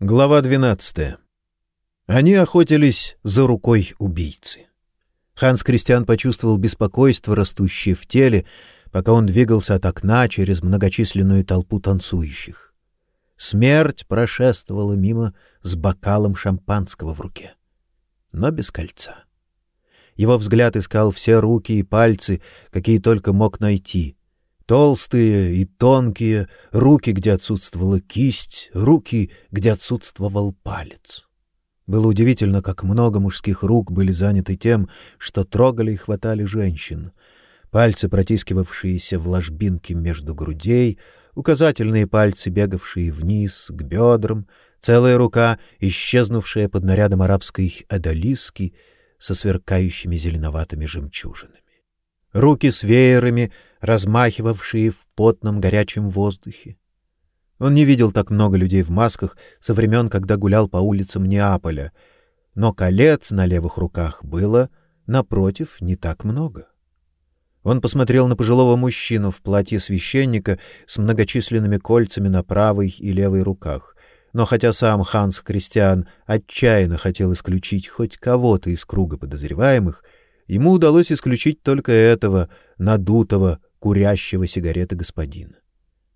Глава 12. Они охотились за рукой убийцы. Ханс Кристиан почувствовал беспокойство, растущее в теле, пока он двигался от окна через многочисленную толпу танцующих. Смерть прошествовала мимо с бокалом шампанского в руке, но без кольца. Его взгляд искал все руки и пальцы, какие только мог найти, Толстые и тонкие, руки, где отсутствовала кисть, руки, где отсутствовал палец. Было удивительно, как много мужских рук были заняты тем, что трогали и хватали женщин. Пальцы, протискивавшиеся в ложбинки между грудей, указательные пальцы, бегавшие вниз к бедрам, целая рука, исчезнувшая под нарядом арабской адалиски со сверкающими зеленоватыми жемчужинами руки с веерами, размахивавшие в потном горячем воздухе. Он не видел так много людей в масках со времен, когда гулял по улицам Неаполя, но колец на левых руках было, напротив, не так много. Он посмотрел на пожилого мужчину в платье священника с многочисленными кольцами на правой и левой руках. Но хотя сам Ханс Кристиан отчаянно хотел исключить хоть кого-то из круга подозреваемых, ему удалось исключить только этого надутого, курящего сигареты господина.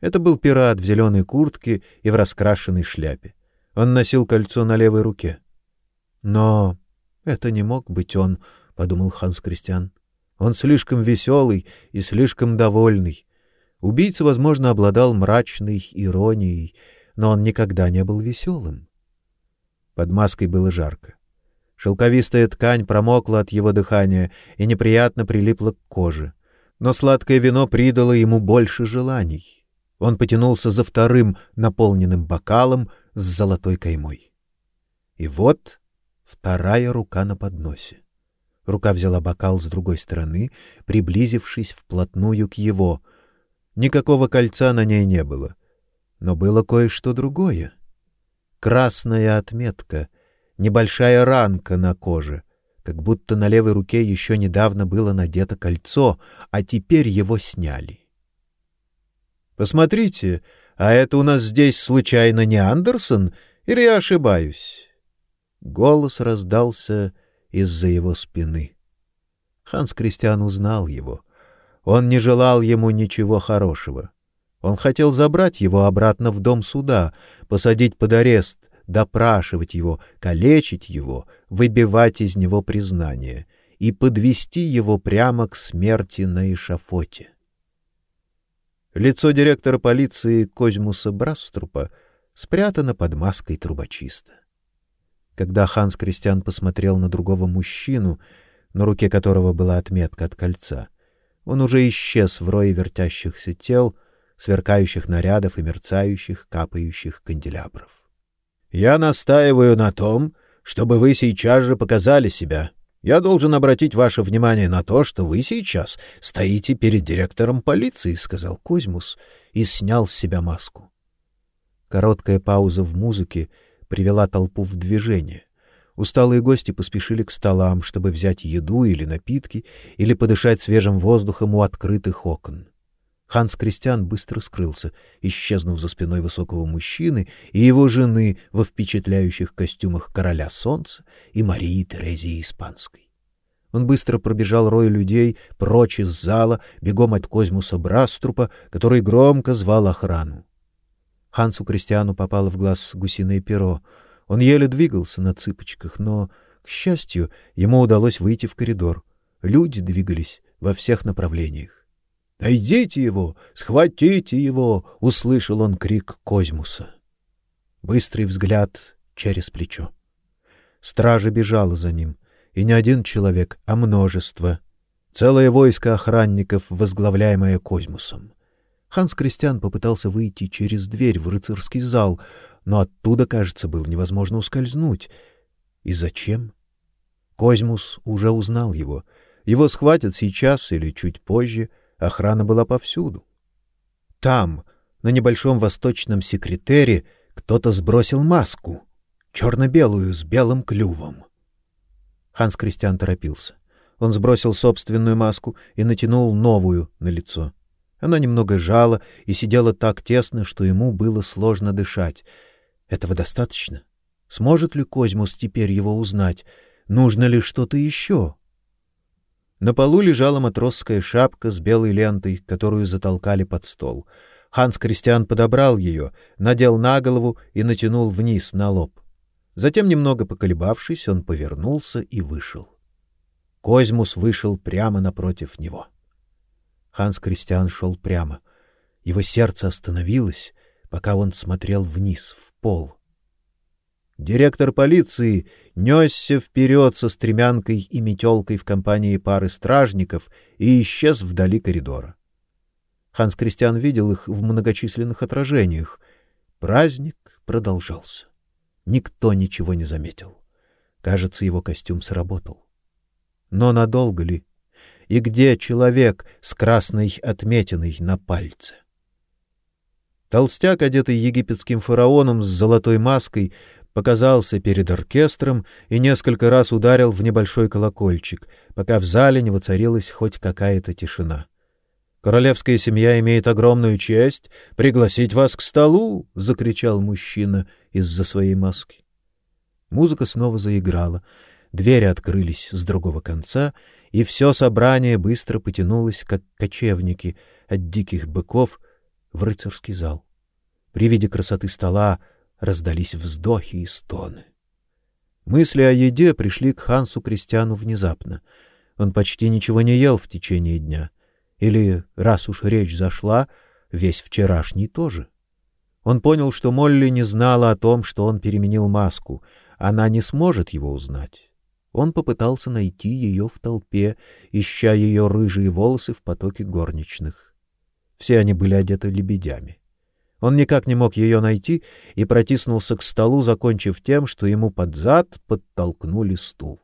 Это был пират в зеленой куртке и в раскрашенной шляпе. Он носил кольцо на левой руке. Но это не мог быть он, подумал Ханс Кристиан. Он слишком веселый и слишком довольный. Убийца, возможно, обладал мрачной иронией, но он никогда не был веселым. Под маской было жарко. Шелковистая ткань промокла от его дыхания и неприятно прилипла к коже. Но сладкое вино придало ему больше желаний. Он потянулся за вторым наполненным бокалом с золотой каймой. И вот вторая рука на подносе. Рука взяла бокал с другой стороны, приблизившись вплотную к его. Никакого кольца на ней не было, но было кое-что другое. Красная отметка — небольшая ранка на коже, как будто на левой руке еще недавно было надето кольцо, а теперь его сняли. Посмотрите, а это у нас здесь случайно не Андерсон, или я ошибаюсь? Голос раздался из-за его спины. Ханс Кристиан узнал его. Он не желал ему ничего хорошего. Он хотел забрать его обратно в дом суда, посадить под арест, допрашивать его, калечить его, выбивать из него признание и подвести его прямо к смерти на эшафоте. Лицо директора полиции Козьмуса Браструпа спрятано под маской трубочиста. Когда Ханс Кристиан посмотрел на другого мужчину, на руке которого была отметка от кольца, он уже исчез в рое вертящихся тел, сверкающих нарядов и мерцающих, капающих канделябров. Я настаиваю на том, чтобы вы сейчас же показали себя. Я должен обратить ваше внимание на то, что вы сейчас стоите перед директором полиции, сказал Кузьмус и снял с себя маску. Короткая пауза в музыке привела толпу в движение. Усталые гости поспешили к столам, чтобы взять еду или напитки, или подышать свежим воздухом у открытых окон. Ханс Кристиан быстро скрылся, исчезнув за спиной высокого мужчины и его жены во впечатляющих костюмах короля солнца и Марии Терезии Испанской. Он быстро пробежал рой людей прочь из зала, бегом от Козьмуса Браструпа, который громко звал охрану. Хансу Кристиану попало в глаз гусиное перо. Он еле двигался на цыпочках, но, к счастью, ему удалось выйти в коридор. Люди двигались во всех направлениях. Найдите его, схватите его, услышал он крик Козьмуса. Быстрый взгляд через плечо. Стража бежала за ним, и не один человек, а множество. Целое войско охранников, возглавляемое Козьмусом. Ханс Кристиан попытался выйти через дверь в рыцарский зал, но оттуда, кажется, было невозможно ускользнуть. И зачем? Козьмус уже узнал его. Его схватят сейчас или чуть позже — Охрана была повсюду. Там, на небольшом восточном секретере, кто-то сбросил маску, черно-белую с белым клювом. Ханс Кристиан торопился. Он сбросил собственную маску и натянул новую на лицо. Она немного жала и сидела так тесно, что ему было сложно дышать. Этого достаточно? Сможет ли Козьмус теперь его узнать? Нужно ли что-то еще? На полу лежала матросская шапка с белой лентой, которую затолкали под стол. Ханс Кристиан подобрал ее, надел на голову и натянул вниз на лоб. Затем, немного поколебавшись, он повернулся и вышел. Козьмус вышел прямо напротив него. Ханс Кристиан шел прямо. Его сердце остановилось, пока он смотрел вниз, в пол. Директор полиции несся вперед со стремянкой и метелкой в компании пары стражников и исчез вдали коридора. Ханс Кристиан видел их в многочисленных отражениях. Праздник продолжался. Никто ничего не заметил. Кажется, его костюм сработал. Но надолго ли? И где человек с красной отметиной на пальце? Толстяк, одетый египетским фараоном с золотой маской, показался перед оркестром и несколько раз ударил в небольшой колокольчик, пока в зале не воцарилась хоть какая-то тишина. Королевская семья имеет огромную честь пригласить вас к столу, закричал мужчина из-за своей маски. Музыка снова заиграла. Двери открылись с другого конца, и все собрание быстро потянулось, как кочевники от диких быков в рыцарский зал. При виде красоты стола раздались вздохи и стоны. Мысли о еде пришли к Хансу Кристиану внезапно. Он почти ничего не ел в течение дня. Или, раз уж речь зашла, весь вчерашний тоже. Он понял, что Молли не знала о том, что он переменил маску. Она не сможет его узнать. Он попытался найти ее в толпе, ища ее рыжие волосы в потоке горничных. Все они были одеты лебедями. Он никак не мог ее найти и протиснулся к столу, закончив тем, что ему под зад подтолкнули стул.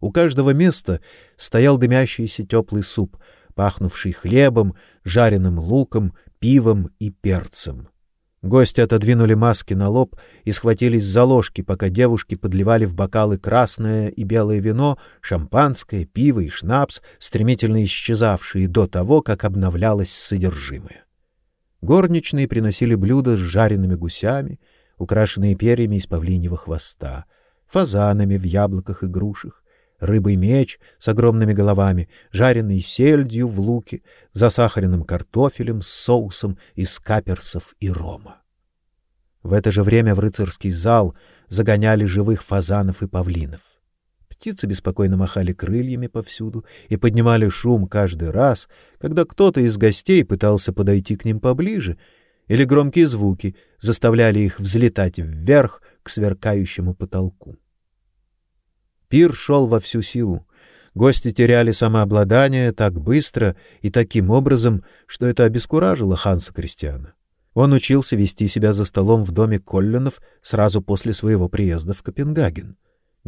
У каждого места стоял дымящийся теплый суп — пахнувший хлебом, жареным луком, пивом и перцем. Гости отодвинули маски на лоб и схватились за ложки, пока девушки подливали в бокалы красное и белое вино, шампанское, пиво и шнапс, стремительно исчезавшие до того, как обновлялось содержимое. Горничные приносили блюда с жареными гусями, украшенные перьями из павлиньего хвоста, фазанами в яблоках и грушах, рыбый меч с огромными головами, жареный сельдью в луке, засахаренным картофелем с соусом из каперсов и рома. В это же время в рыцарский зал загоняли живых фазанов и павлинов. Птицы беспокойно махали крыльями повсюду и поднимали шум каждый раз, когда кто-то из гостей пытался подойти к ним поближе, или громкие звуки заставляли их взлетать вверх к сверкающему потолку. Пир шел во всю силу. Гости теряли самообладание так быстро и таким образом, что это обескуражило Ханса Кристиана. Он учился вести себя за столом в доме Колленов сразу после своего приезда в Копенгаген.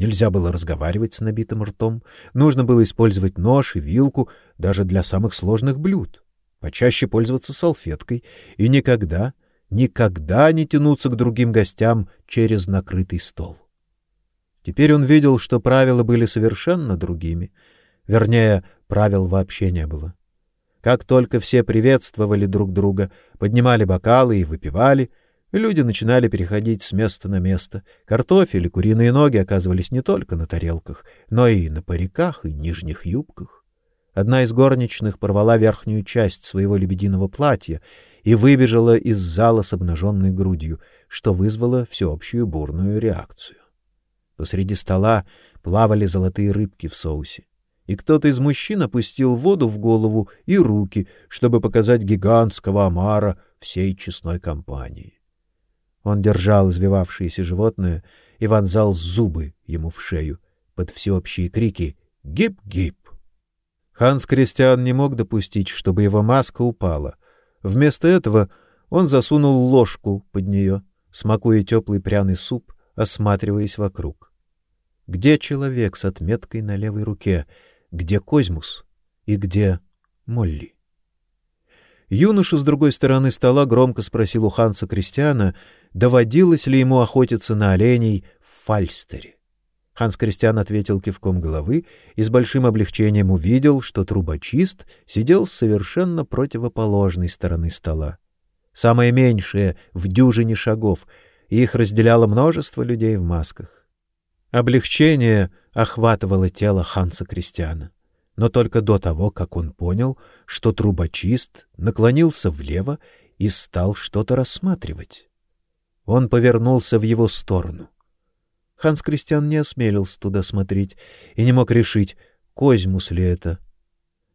Нельзя было разговаривать с набитым ртом, нужно было использовать нож и вилку даже для самых сложных блюд, почаще пользоваться салфеткой и никогда, никогда не тянуться к другим гостям через накрытый стол. Теперь он видел, что правила были совершенно другими. Вернее, правил вообще не было. Как только все приветствовали друг друга, поднимали бокалы и выпивали, люди начинали переходить с места на место. Картофель и куриные ноги оказывались не только на тарелках, но и на париках и нижних юбках. Одна из горничных порвала верхнюю часть своего лебединого платья и выбежала из зала с обнаженной грудью, что вызвало всеобщую бурную реакцию. Посреди стола плавали золотые рыбки в соусе. И кто-то из мужчин опустил воду в голову и руки, чтобы показать гигантского омара всей честной компании. Он держал извивавшееся животное и вонзал зубы ему в шею под всеобщие крики «Гип-гип!». Ханс Кристиан не мог допустить, чтобы его маска упала. Вместо этого он засунул ложку под нее, смакуя теплый пряный суп, осматриваясь вокруг. Где человек с отметкой на левой руке? Где Козьмус? И где Молли? Юноша с другой стороны стола громко спросил у Ханса Кристиана, доводилось ли ему охотиться на оленей в Фальстере. Ханс Кристиан ответил кивком головы и с большим облегчением увидел, что трубочист сидел с совершенно противоположной стороны стола. Самое меньшее в дюжине шагов, и их разделяло множество людей в масках. Облегчение охватывало тело Ханса Кристиана, но только до того, как он понял, что трубочист наклонился влево и стал что-то рассматривать. Он повернулся в его сторону. Ханс Кристиан не осмелился туда смотреть и не мог решить, Козьмус ли это.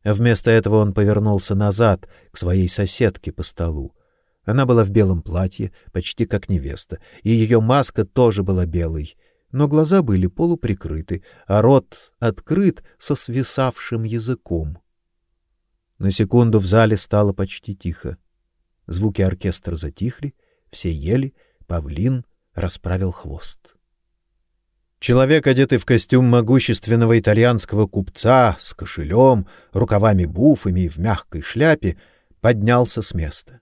Вместо этого он повернулся назад к своей соседке по столу. Она была в белом платье, почти как невеста, и ее маска тоже была белой, но глаза были полуприкрыты, а рот открыт со свисавшим языком. На секунду в зале стало почти тихо. Звуки оркестра затихли, все ели, павлин расправил хвост. Человек, одетый в костюм могущественного итальянского купца, с кошелем, рукавами-буфами и в мягкой шляпе, поднялся с места.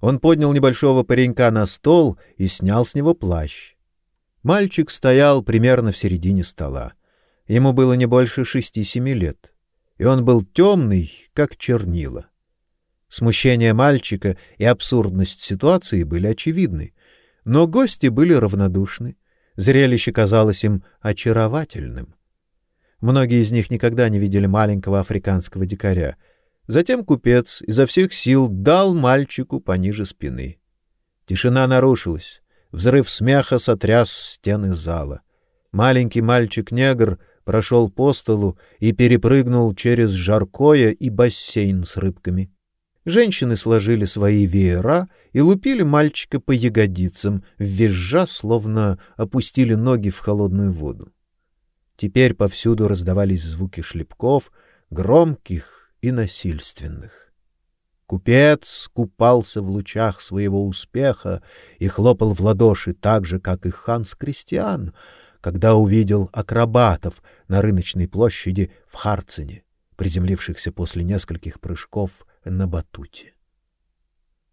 Он поднял небольшого паренька на стол и снял с него плащ. Мальчик стоял примерно в середине стола. Ему было не больше шести-семи лет, и он был темный, как чернила. Смущение мальчика и абсурдность ситуации были очевидны, но гости были равнодушны. Зрелище казалось им очаровательным. Многие из них никогда не видели маленького африканского дикаря. Затем купец изо всех сил дал мальчику пониже спины. Тишина нарушилась. Взрыв смеха сотряс стены зала. Маленький мальчик-негр прошел по столу и перепрыгнул через жаркое и бассейн с рыбками. Женщины сложили свои веера и лупили мальчика по ягодицам, визжа, словно опустили ноги в холодную воду. Теперь повсюду раздавались звуки шлепков, громких и насильственных. Купец купался в лучах своего успеха и хлопал в ладоши так же, как и Ханс Кристиан, когда увидел акробатов на рыночной площади в Харцене, приземлившихся после нескольких прыжков на батуте.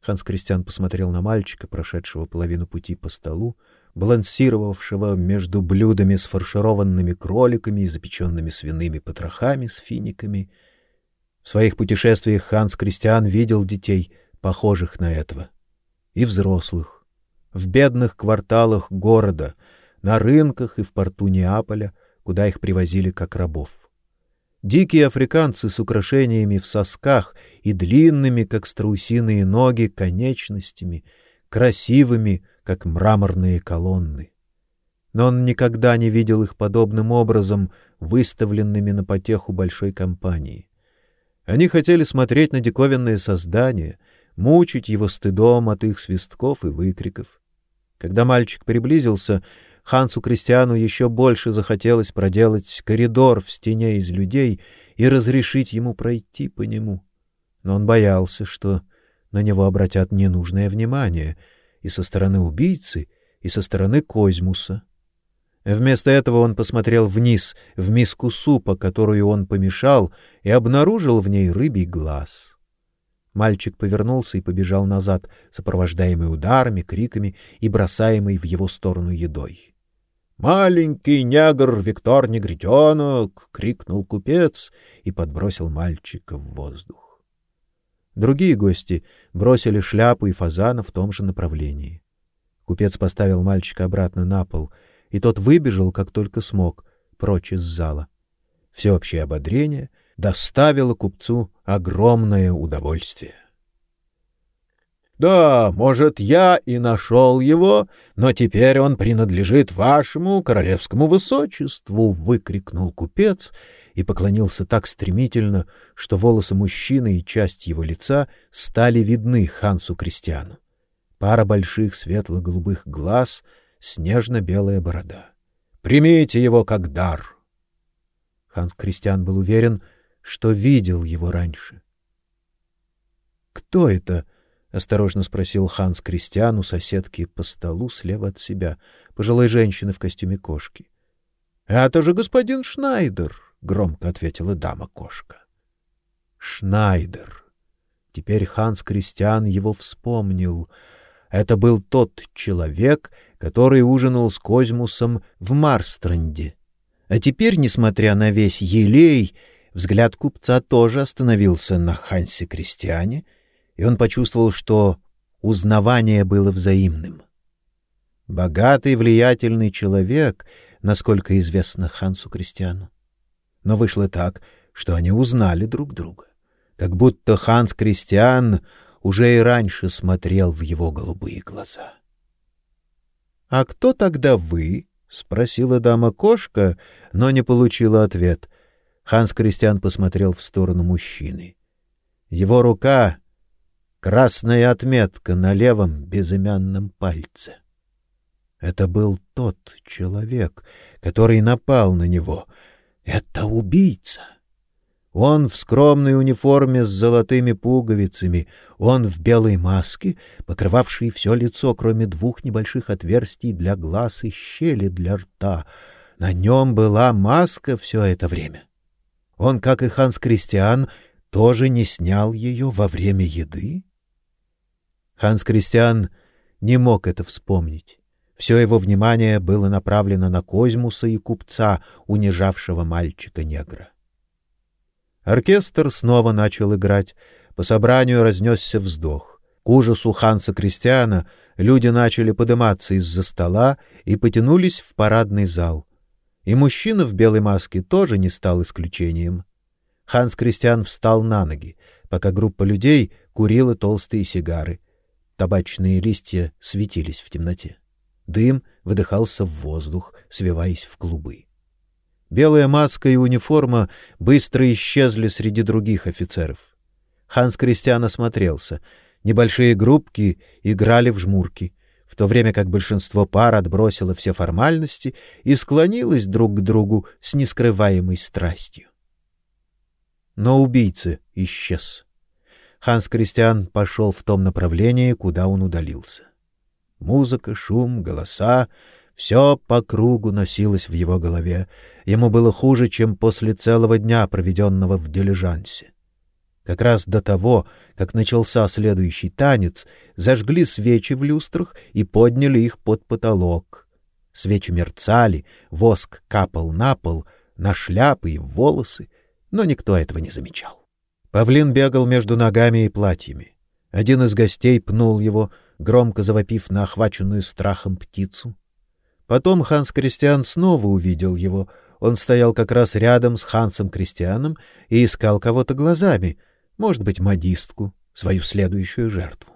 Ханс Кристиан посмотрел на мальчика, прошедшего половину пути по столу, балансировавшего между блюдами с фаршированными кроликами и запеченными свиными потрохами с финиками. В своих путешествиях Ханс Кристиан видел детей, похожих на этого, и взрослых. В бедных кварталах города, на рынках и в порту Неаполя, куда их привозили как рабов. Дикие африканцы с украшениями в сосках и длинными, как страусиные ноги, конечностями, красивыми, как мраморные колонны. Но он никогда не видел их подобным образом, выставленными на потеху большой компании. Они хотели смотреть на диковинные создания, мучить его стыдом от их свистков и выкриков. Когда мальчик приблизился, Хансу Кристиану еще больше захотелось проделать коридор в стене из людей и разрешить ему пройти по нему. Но он боялся, что на него обратят ненужное внимание и со стороны убийцы, и со стороны Козьмуса. Вместо этого он посмотрел вниз, в миску супа, которую он помешал, и обнаружил в ней рыбий глаз. Мальчик повернулся и побежал назад, сопровождаемый ударами, криками и бросаемой в его сторону едой. «Маленький негр Виктор Негритенок!» — крикнул купец и подбросил мальчика в воздух. Другие гости бросили шляпу и фазана в том же направлении. Купец поставил мальчика обратно на пол, и тот выбежал, как только смог, прочь из зала. Всеобщее ободрение доставило купцу огромное удовольствие. Да, может, я и нашел его, но теперь он принадлежит вашему королевскому высочеству, выкрикнул купец и поклонился так стремительно, что волосы мужчины и часть его лица стали видны Хансу Кристиану. Пара больших светло-голубых глаз, снежно-белая борода. Примите его как дар. Ханс Кристиан был уверен, что видел его раньше. Кто это? — осторожно спросил Ханс Кристиан у соседки по столу слева от себя, пожилой женщины в костюме кошки. — Это же господин Шнайдер, — громко ответила дама-кошка. — Шнайдер. Теперь Ханс Кристиан его вспомнил. Это был тот человек, который ужинал с Козьмусом в Марстранде. А теперь, несмотря на весь елей, взгляд купца тоже остановился на Хансе Кристиане — и он почувствовал, что узнавание было взаимным. Богатый, влиятельный человек, насколько известно Хансу Кристиану. Но вышло так, что они узнали друг друга, как будто Ханс Кристиан уже и раньше смотрел в его голубые глаза. — А кто тогда вы? — спросила дама-кошка, но не получила ответ. Ханс Кристиан посмотрел в сторону мужчины. Его рука — красная отметка на левом безымянном пальце. Это был тот человек, который напал на него. Это убийца. Он в скромной униформе с золотыми пуговицами, он в белой маске, покрывавшей все лицо, кроме двух небольших отверстий для глаз и щели для рта. На нем была маска все это время. Он, как и Ханс Кристиан, тоже не снял ее во время еды? Ханс Кристиан не мог это вспомнить. Все его внимание было направлено на Козьмуса и купца, унижавшего мальчика-негра. Оркестр снова начал играть. По собранию разнесся вздох. К ужасу Ханса Кристиана люди начали подниматься из-за стола и потянулись в парадный зал. И мужчина в белой маске тоже не стал исключением. Ханс Кристиан встал на ноги, пока группа людей курила толстые сигары. Табачные листья светились в темноте. Дым выдыхался в воздух, свиваясь в клубы. Белая маска и униформа быстро исчезли среди других офицеров. Ханс Кристиан осмотрелся. Небольшие группки играли в жмурки, в то время как большинство пар отбросило все формальности и склонилось друг к другу с нескрываемой страстью. Но убийца исчез. Ханс Кристиан пошел в том направлении, куда он удалился. Музыка, шум, голоса — все по кругу носилось в его голове. Ему было хуже, чем после целого дня, проведенного в дилижансе. Как раз до того, как начался следующий танец, зажгли свечи в люстрах и подняли их под потолок. Свечи мерцали, воск капал на пол, на шляпы и в волосы, но никто этого не замечал. Павлин бегал между ногами и платьями. Один из гостей пнул его — громко завопив на охваченную страхом птицу. Потом Ханс Кристиан снова увидел его. Он стоял как раз рядом с Хансом Кристианом и искал кого-то глазами, может быть, модистку, свою следующую жертву.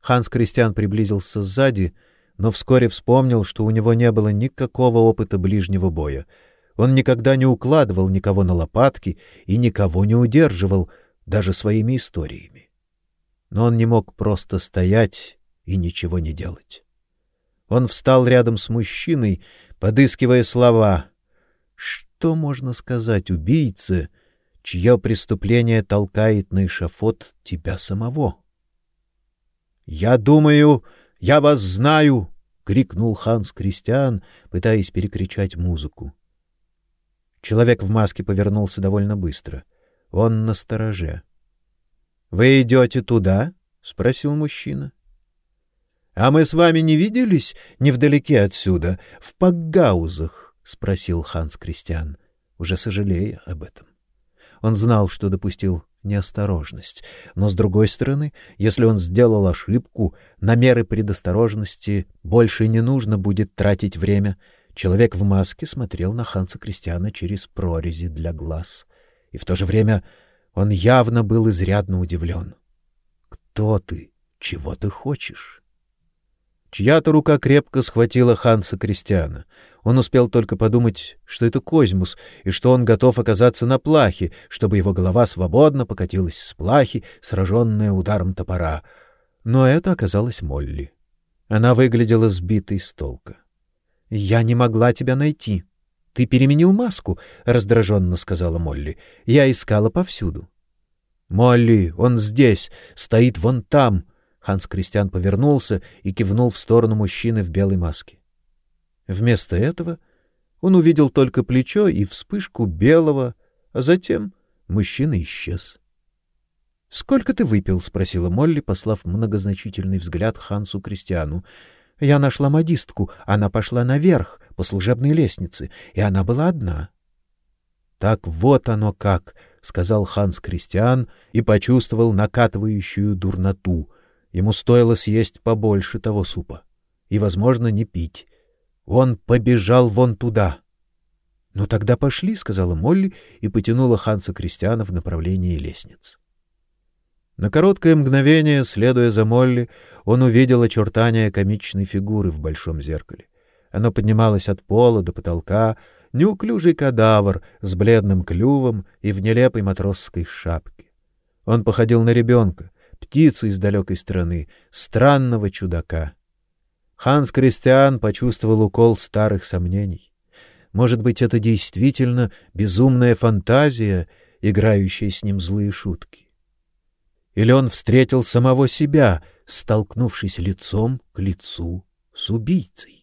Ханс Кристиан приблизился сзади, но вскоре вспомнил, что у него не было никакого опыта ближнего боя. Он никогда не укладывал никого на лопатки и никого не удерживал, даже своими историями но он не мог просто стоять и ничего не делать. Он встал рядом с мужчиной, подыскивая слова. Что можно сказать убийце, чье преступление толкает на эшафот тебя самого? «Я думаю, я вас знаю!» — крикнул Ханс Кристиан, пытаясь перекричать музыку. Человек в маске повернулся довольно быстро. Он на стороже. Вы идете туда? спросил мужчина. А мы с вами не виделись невдалеке отсюда, в Пакгаузах, спросил Ханс Кристиан, уже сожалея об этом. Он знал, что допустил неосторожность, но с другой стороны, если он сделал ошибку, на меры предосторожности больше не нужно будет тратить время. Человек в маске смотрел на Ханса Кристиана через прорези для глаз, и в то же время он явно был изрядно удивлен. «Кто ты? Чего ты хочешь?» Чья-то рука крепко схватила Ханса Кристиана. Он успел только подумать, что это Козьмус, и что он готов оказаться на плахе, чтобы его голова свободно покатилась с плахи, сраженная ударом топора. Но это оказалась Молли. Она выглядела сбитой с толка. — Я не могла тебя найти. Ты переменил маску, раздраженно сказала Молли. Я искала повсюду. Молли, он здесь, стоит вон там. Ханс Кристиан повернулся и кивнул в сторону мужчины в белой маске. Вместо этого он увидел только плечо и вспышку белого, а затем мужчина исчез. Сколько ты выпил? спросила Молли, послав многозначительный взгляд Хансу Кристиану. Я нашла модистку, она пошла наверх по служебной лестнице, и она была одна. Так вот оно как, сказал Ханс Кристиан и почувствовал накатывающую дурноту. Ему стоило съесть побольше того супа. и, возможно, не пить. Он побежал вон туда. «Ну тогда пошли», — сказала Молли и потянула Ханса Кристиана в направлении лестниц. На короткое мгновение, следуя за Молли, он увидел очертания комичной фигуры в большом зеркале. Оно поднималось от пола до потолка, неуклюжий кадавр с бледным клювом и в нелепой матросской шапке. Он походил на ребенка, птицу из далекой страны, странного чудака. Ханс Кристиан почувствовал укол старых сомнений. Может быть, это действительно безумная фантазия, играющая с ним злые шутки. Или он встретил самого себя, столкнувшись лицом к лицу с убийцей.